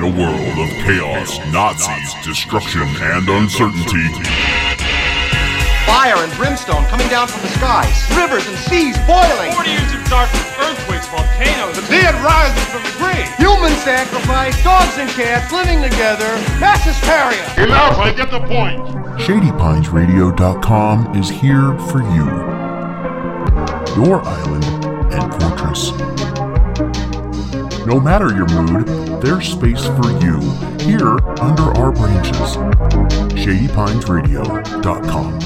In a world of chaos, Nazis, destruction, and uncertainty, Fire and brimstone coming down from the skies. Rivers and seas boiling. 40 years of darkness, earthquakes, volcanoes. The dead rising from the grave. Human sacrifice, dogs and cats living together. Mass hysteria. Enough, I get the point. ShadyPinesRadio.com is here for you. Your island and fortress. No matter your mood, there's space for you here under our branches. ShadyPinesRadio.com.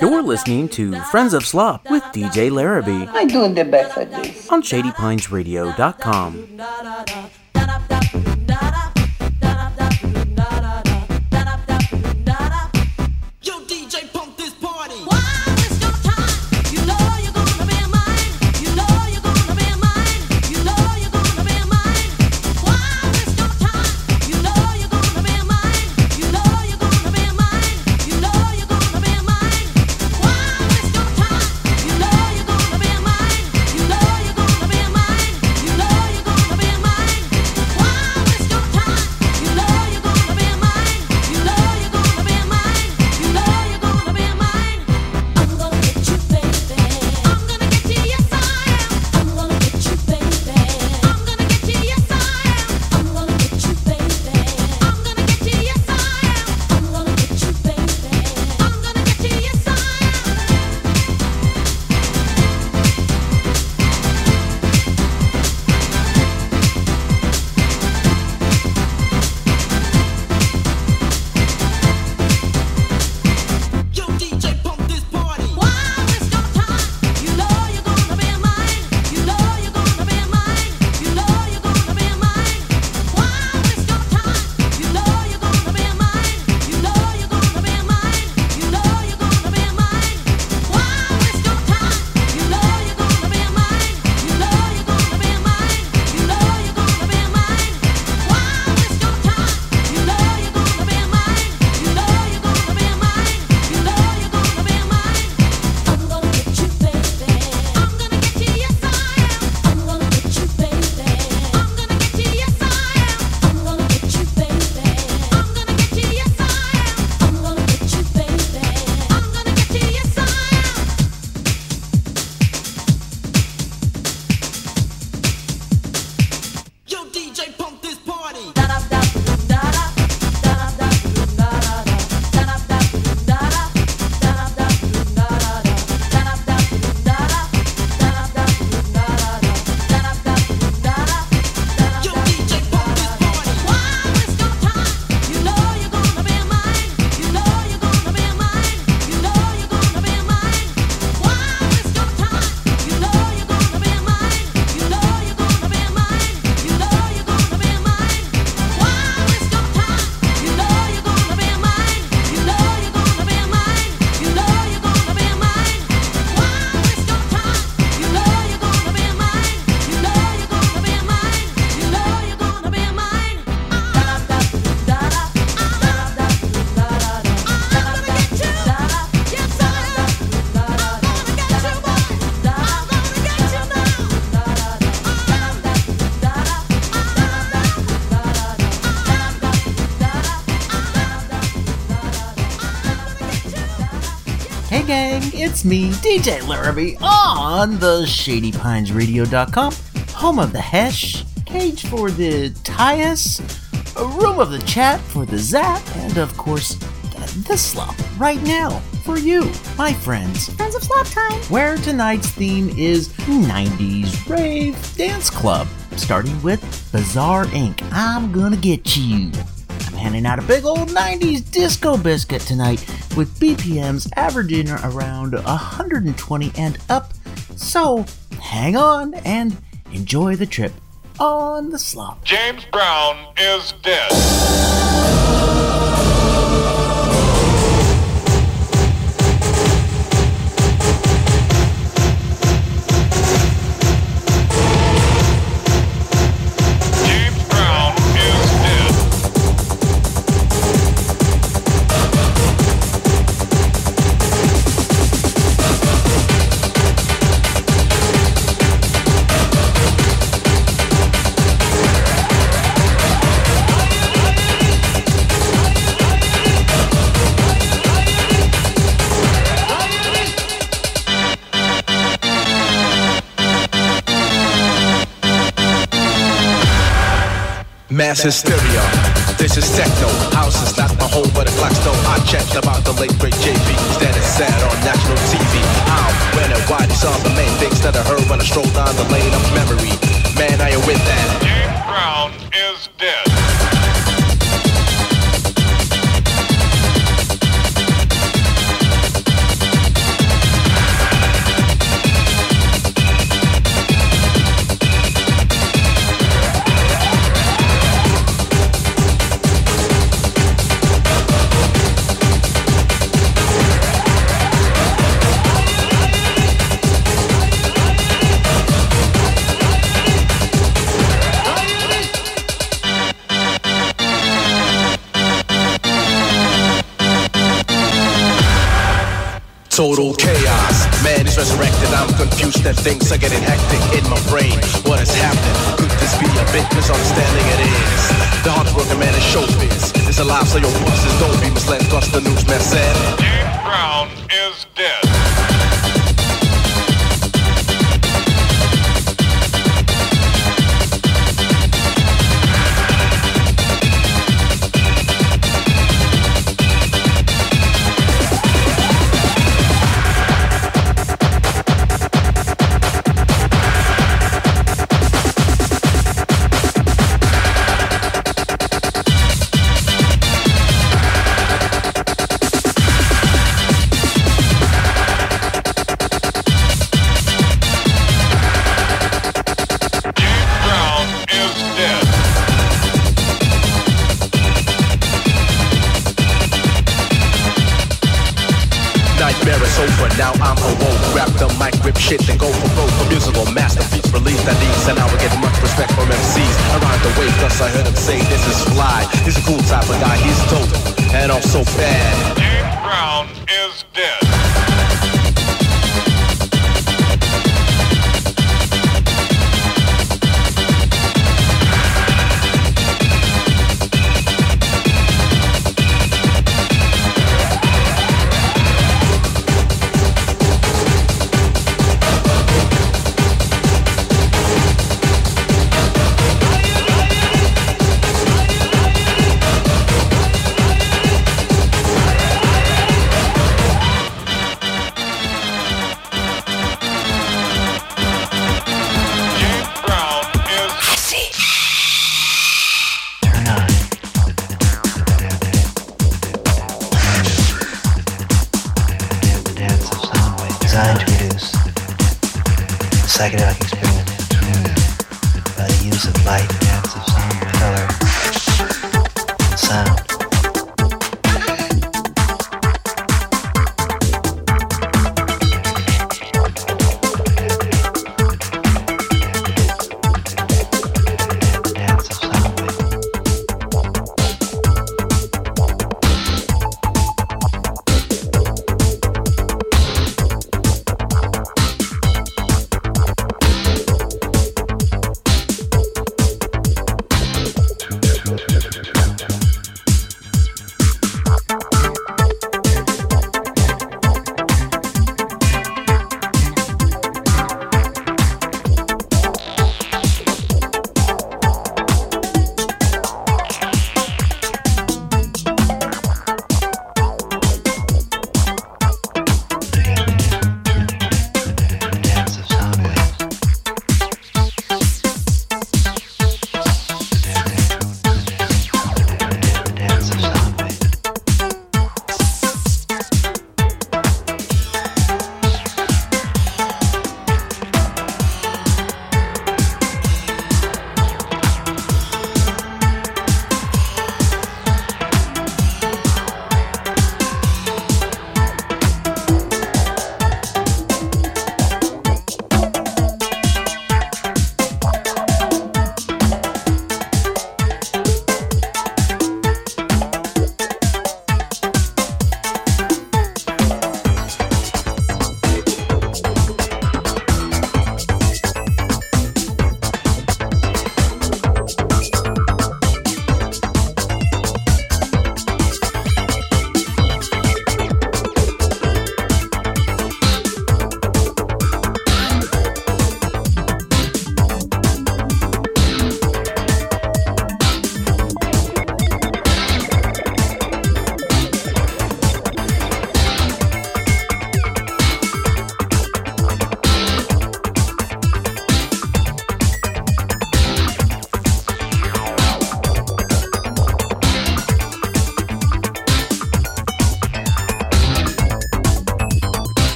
You're listening to Friends of Slop with DJ Larraby I do the best at this. on ShadyPinesRadio.com. gang, it's me, DJ Larraby, on the ShadyPinesRadio.com, home of the Hesh, cage for the Tyus, a room of the chat for the Zap, and of course, the Slop right now for you, my friends. Friends of Slop Time. Where tonight's theme is 90s Rave Dance Club, starting with Bizarre Inc. I'm gonna get you. Handing out a big old 90s disco biscuit tonight with BPMs averaging around 120 and up. So hang on and enjoy the trip on the slop. James Brown is dead. Mass hysteria. This is techno. House is not my home, but a clock stone. I checked about the late great JB. Standing sad on national TV. How, when, and why these are the main things that I heard when I strolled down the lane of memory. Man, I am with that. James Brown Confused and things are getting hectic in my brain. What is happening? Could this be a big misunderstanding? It is. The hardworking man is showbiz. It's a lie, so your bosses don't be misled. Cause the newsman said. James Brown shit, then go for broke. A musical masterpiece released at least, and I I get much respect from MCs around the way. Plus, I heard him say this is fly. He's a cool type of guy, he's dope, and also bad.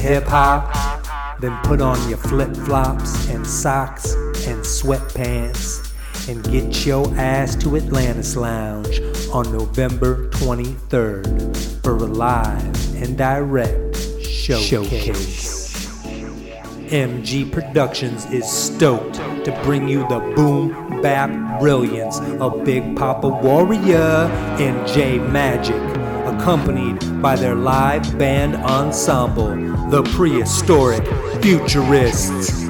Hip hop? Then put on your flip flops and socks and sweatpants and get your ass to Atlantis Lounge on November 23rd for a live and direct showcase. MG Productions is stoked to bring you the boom bap brilliance of Big Papa Warrior and J Magic, accompanied by their live band ensemble, the Prehistoric Futurists.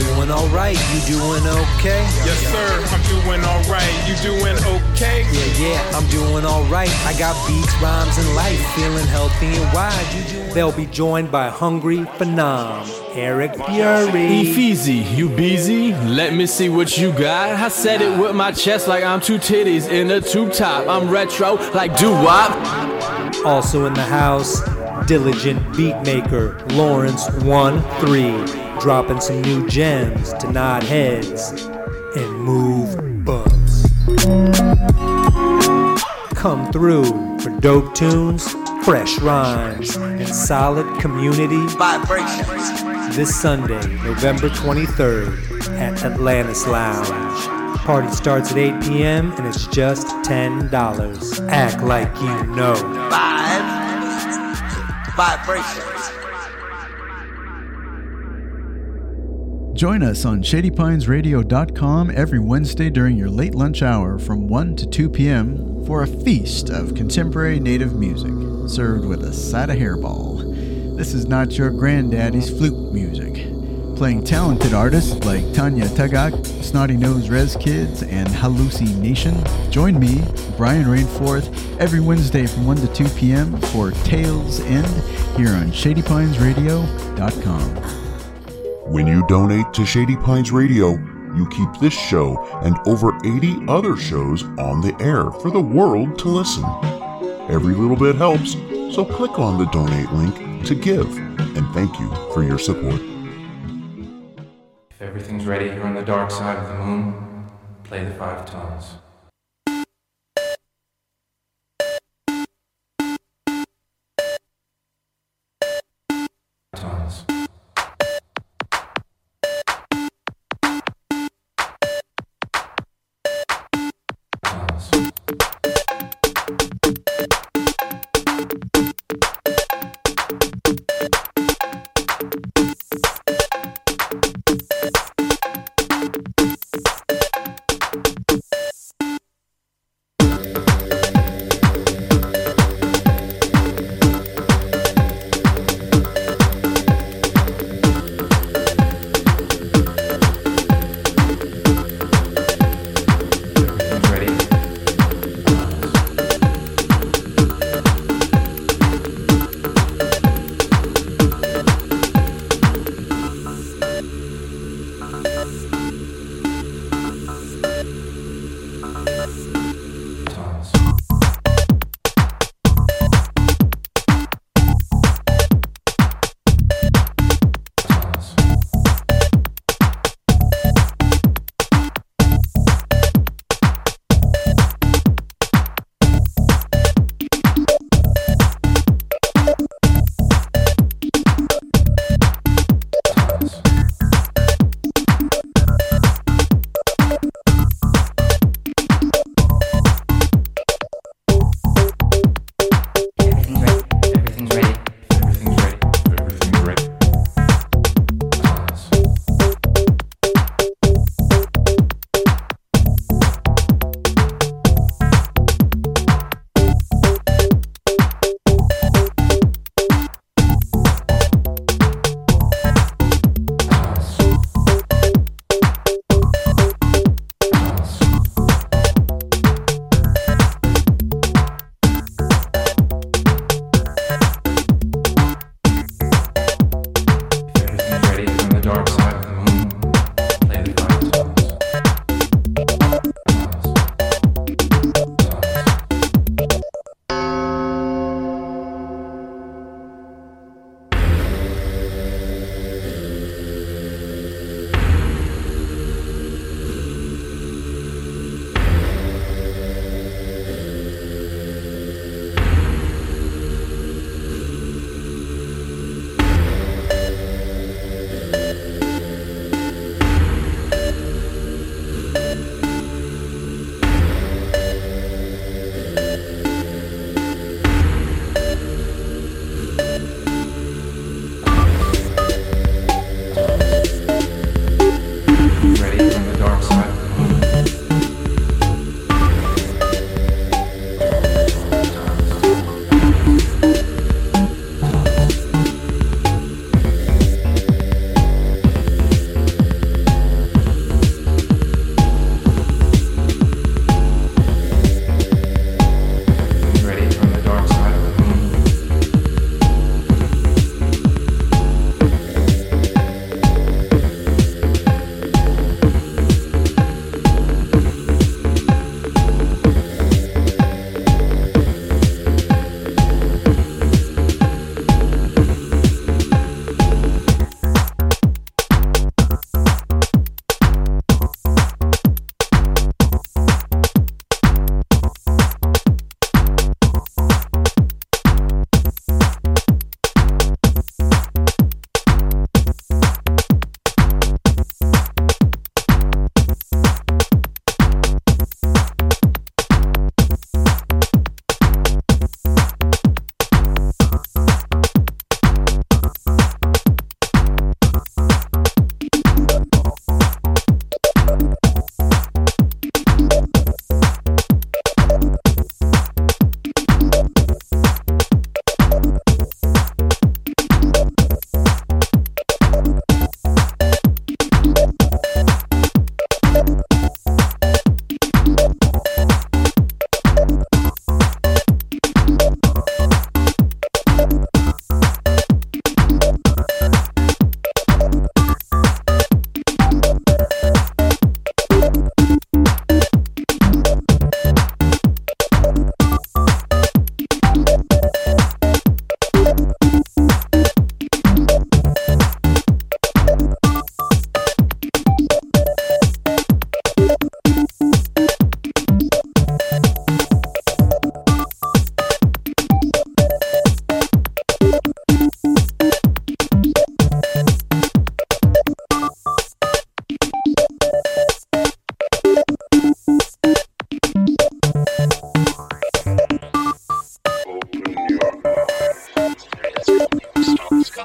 Doing alright, you doing okay? Yes, sir, I'm doing alright. You doing okay? Yeah, yeah, I'm doing alright. I got beats, rhymes, and life, feeling healthy and wide. You doing They'll be joined by Hungry Phenom, Eric Fury. Efeezy, you busy? Let me see what you got. I said it with my chest like I'm two titties in a tube top. I'm retro like doo wop. Also in the house, diligent beatmaker Lawrence 1 3, dropping some new gems to nod heads and move butts. Come through for dope tunes, fresh rhymes, and solid community Vibrations. this Sunday, November 23rd at Atlantis Lounge. Party starts at 8 p.m. and it's just $10. Act like you know. Vibe. Vibrations. Join us on ShadyPinesRadio.com every Wednesday during your late lunch hour from 1 to 2 p.m. for a feast of contemporary native music, served with a side of hairball. This is not your granddaddy's flute music. Playing talented artists like Tanya Tagaq, Snotty Nose Rez Kids, and Halluci Nation. Join me, Brian Rainforth, every Wednesday from 1 to 2 p.m. for Tales End here on ShadyPinesRadio.com. When you donate to Shady Pines Radio, you keep this show and over 80 other shows on the air for the world to listen. Every little bit helps, so click on the donate link to give, and thank you for your support. If everything's ready here on the dark side of the moon, play the five tones.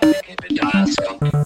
Fucking dial scope.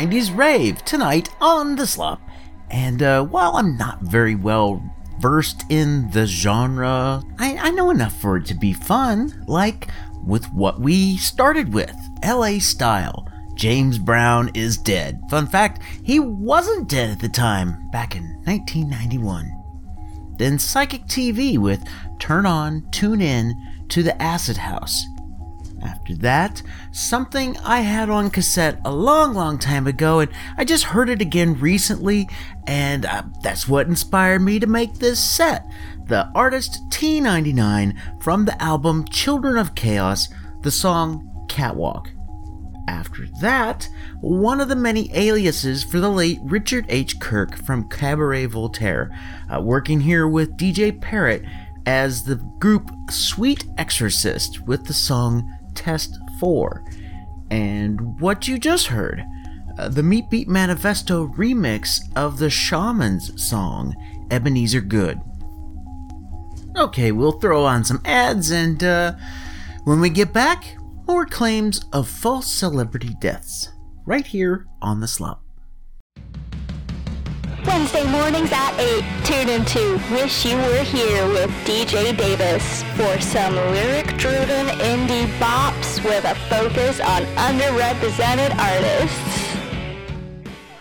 90s rave tonight on The Slop. And uh, while I'm not very well versed in the genre, I, I know enough for it to be fun, like with what we started with LA Style. James Brown is dead. Fun fact, he wasn't dead at the time, back in 1991. Then Psychic TV with Turn On, Tune In to the Acid House. After that, something I had on cassette a long, long time ago, and I just heard it again recently, and uh, that's what inspired me to make this set. The artist T99 from the album Children of Chaos, the song Catwalk. After that, one of the many aliases for the late Richard H. Kirk from Cabaret Voltaire, uh, working here with DJ Parrot as the group Sweet Exorcist with the song Test 4. And what you just heard, uh, the Meat Beat Manifesto remix of the Shamen's song, Ebeneezer Goode. Okay, we'll throw on some ads, and uh, when we get back, more claims of false celebrity deaths, right here on the slop. Wednesday mornings at 8, tune into Wish You Were Here with DJ Davis for some lyric-driven indie bops with a focus on underrepresented artists.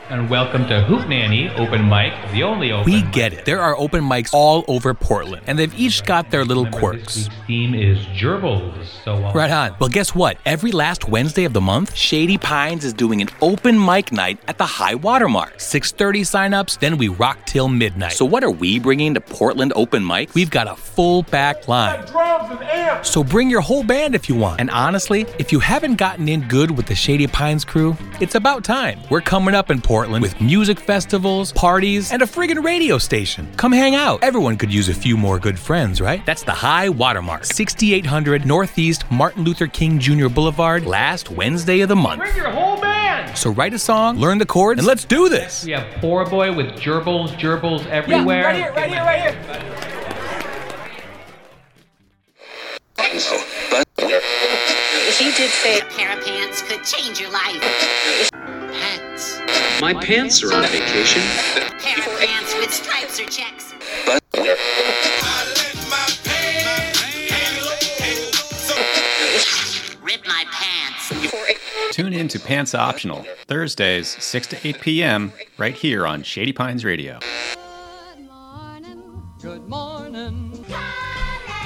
And welcome to Hoop Nanny Open Mic, the only open We get it. There are open mics all over Portland, and they've each got their little quirks. theme is gerbils. So uh, Right on. Well, guess what? Every last Wednesday of the month, Shady Pines is doing an open mic night at the High Watermark. 6:30 signups, then we rock till midnight. So what are we bringing to Portland open mic? We've got a full back line. Drums and amps. So bring your whole band if you want. And honestly, if you haven't gotten in good with the Shady Pines crew, it's about time. We're coming up in Portland with music festivals, parties, and a friggin' radio station. Come hang out. Everyone could use a few more good friends, right? That's the High Watermark, 6800 Northeast Martin Luther King Jr. Boulevard, last Wednesday of the month. Bring your whole band. So write a song, learn the chords, and let's do this. we have Poor Boy with gerbils, gerbils everywhere. Yeah, right here, right here, right here. She did say a pair of pants could change your life. Pants. My pants are on vacation. Pair of pants with stripes or checks. But Rip my pants. Tune in to Pants Optional, Thursdays, 6 to 8 p.m., right here on Shady Pines Radio.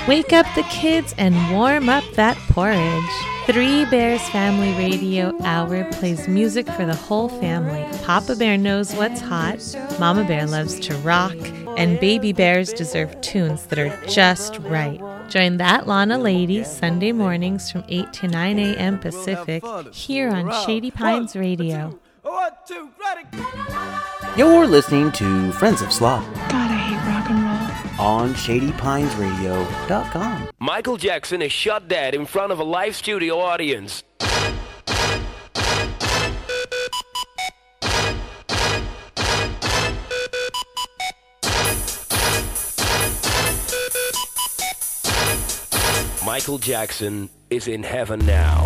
Wake up the kids and warm up that porridge. Three Bears Family Radio Hour plays music for the whole family. Papa Bear knows what's hot, Mama Bear loves to rock, and baby bears deserve tunes that are just right. Join that Lana Lady Sunday mornings from 8 to 9 a.m. Pacific here on Shady Pines Radio. You're listening to Friends of Slop God, on ShadyPinesRadio.com. Michael Jackson is shot dead in front of a live studio audience. Michael Jackson is in heaven now.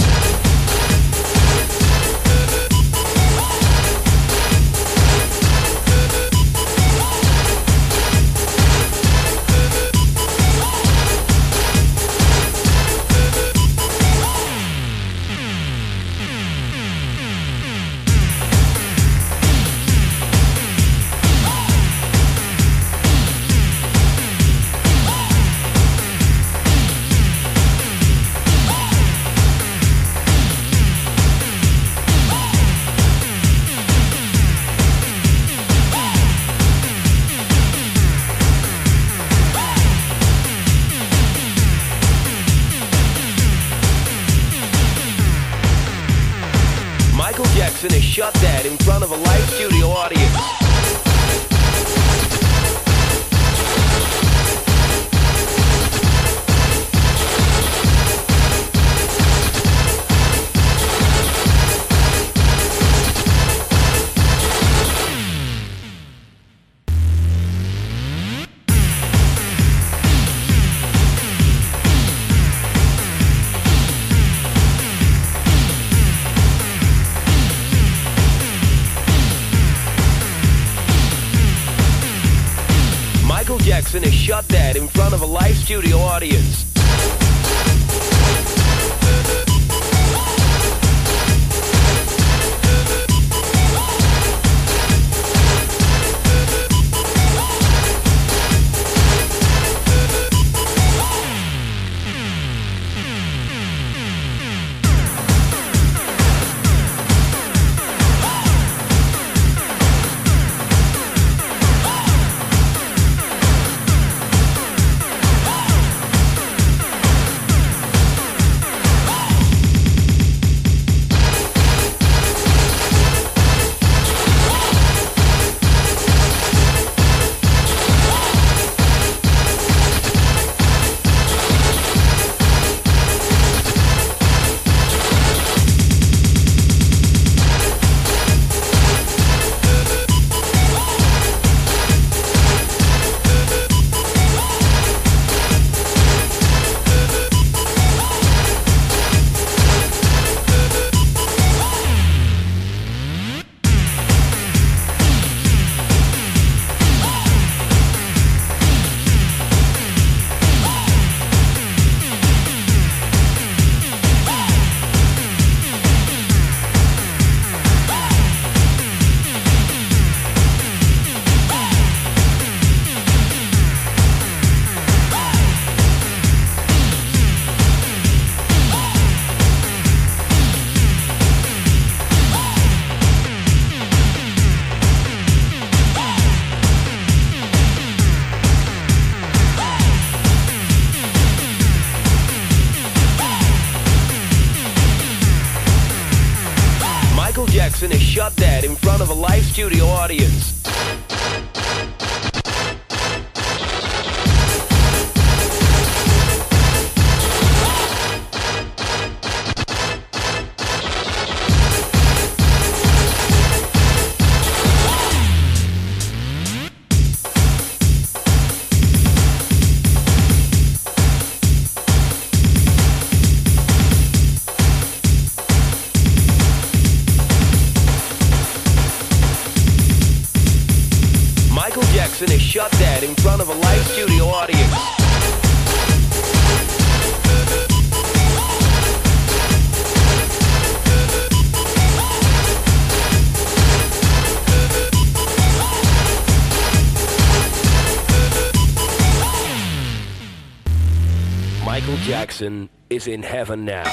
Is in heaven now.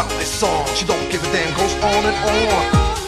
about this song. She don't give a damn, goes on and on.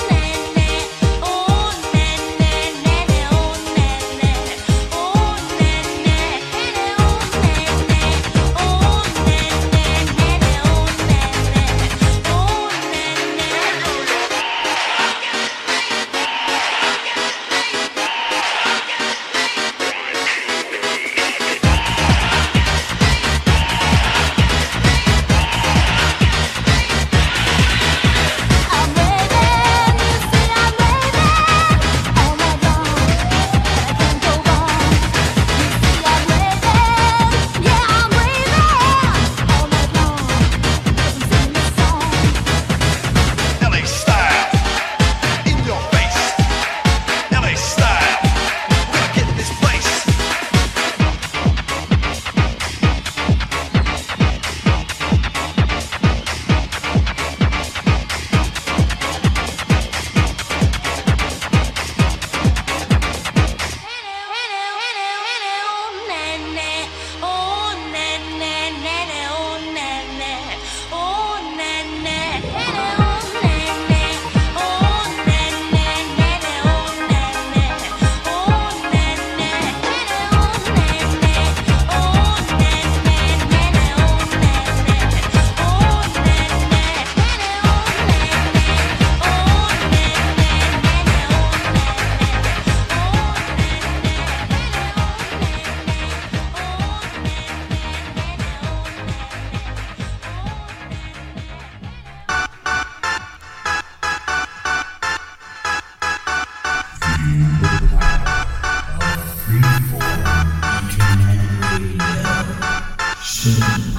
Peace.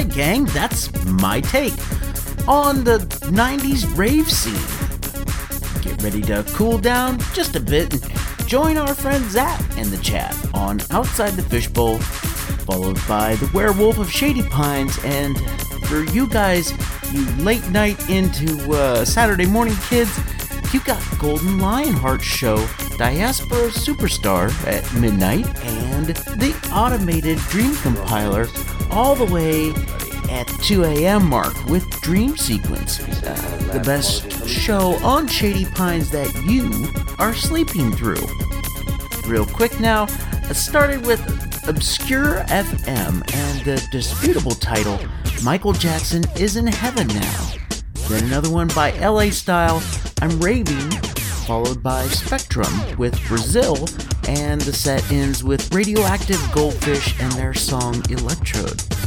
Alright, gang, that's my take on the 90s rave scene. Get ready to cool down just a bit and join our friend Zach in the chat on Outside the Fishbowl, followed by the Werewolf of Shady Pines, and for you guys, you late night into uh, Saturday morning kids, you got Golden Lionheart Show, Diaspora Superstar at midnight, and the automated Dream Compiler all the way 2 a.m. mark with Dream Sequence, the best show on Shady Pines that you are sleeping through. Real quick now, I started with Obscure FM and the disputable title Michael Jackson is in Heaven Now. Then another one by LA Style, I'm Raving, followed by Spectrum with Brazil, and the set ends with Radioactive Goldfish and their song Electrode.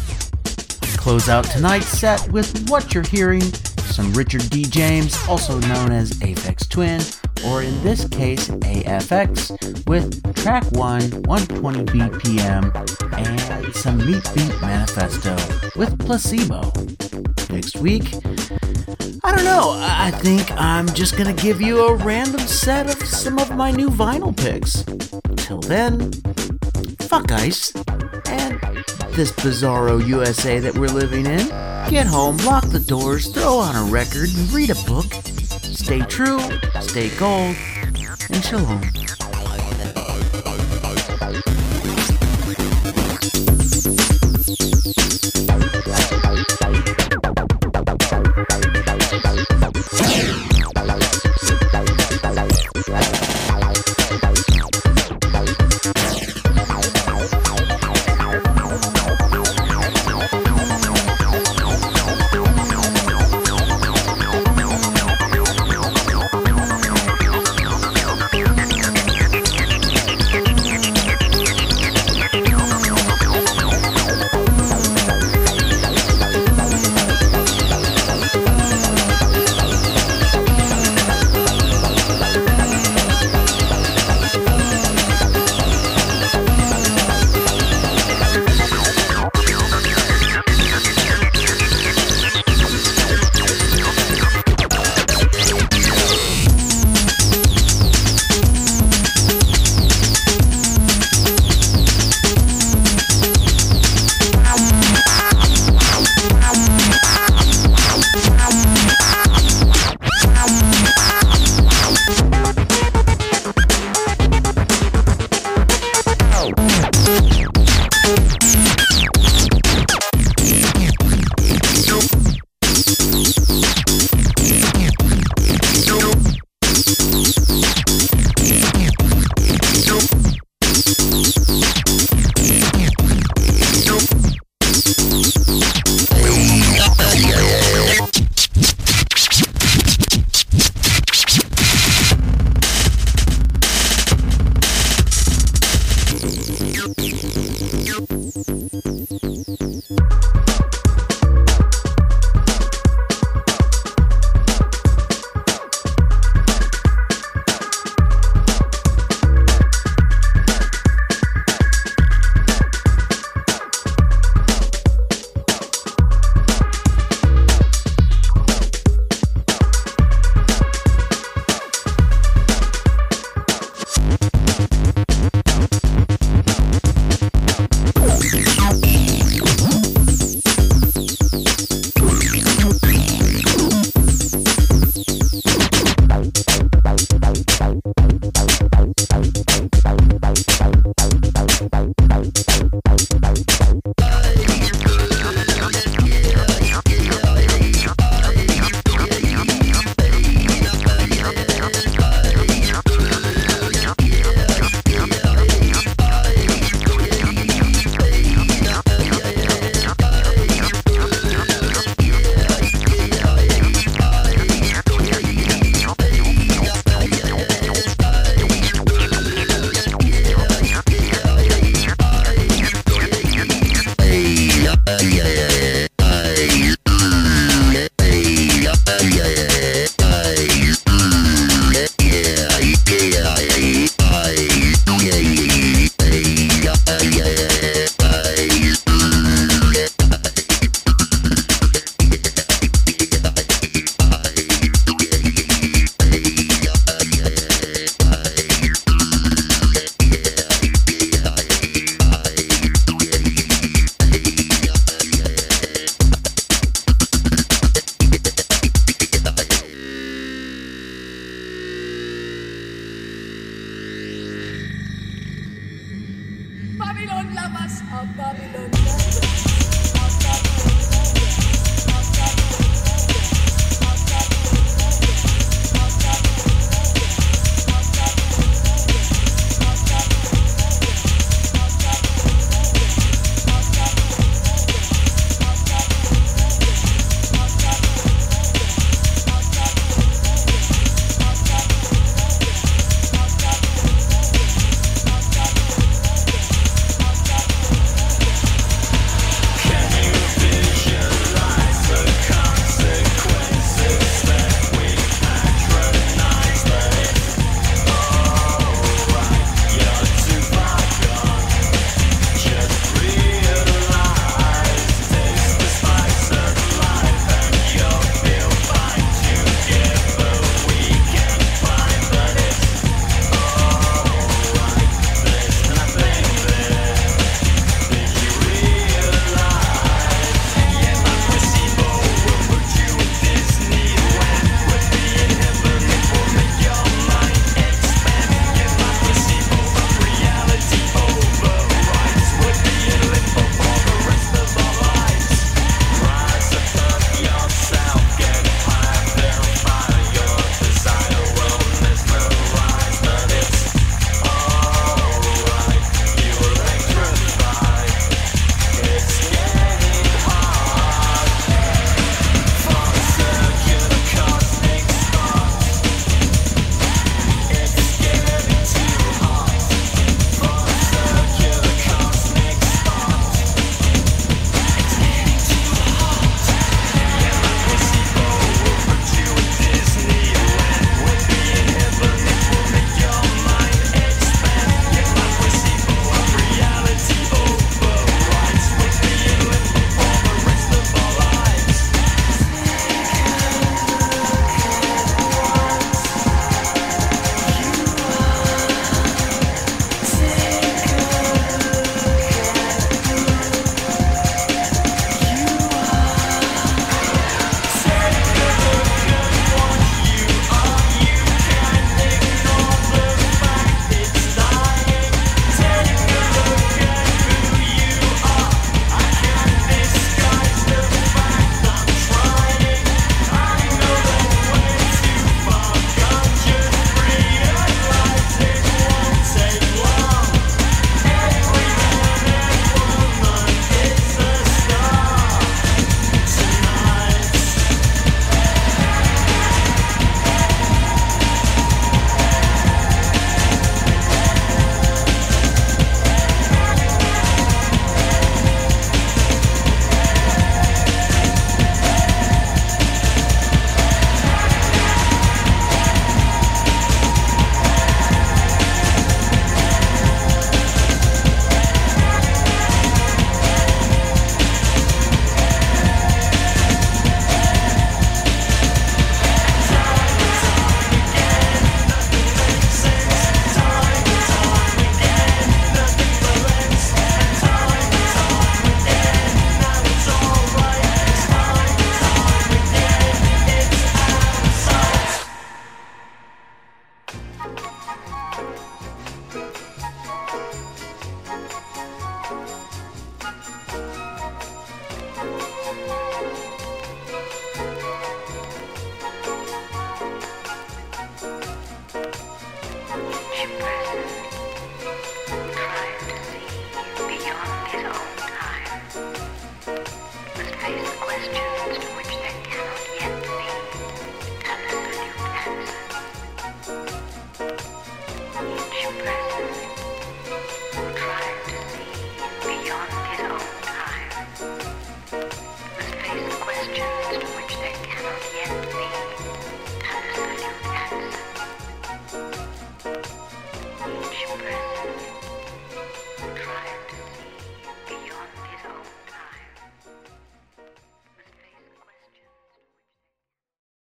Close out tonight's set with what you're hearing some Richard D. James, also known as Aphex Twin, or in this case AFX, with track 1, 120 BPM, and some Meat Beat Manifesto with Placebo. Next week, I don't know, I I think I'm just gonna give you a random set of some of my new vinyl picks. Till then, fuck ice, and this bizarro USA that we're living in. Get home, lock the doors, throw on a record, and read a book. Stay true, stay gold, and shalom.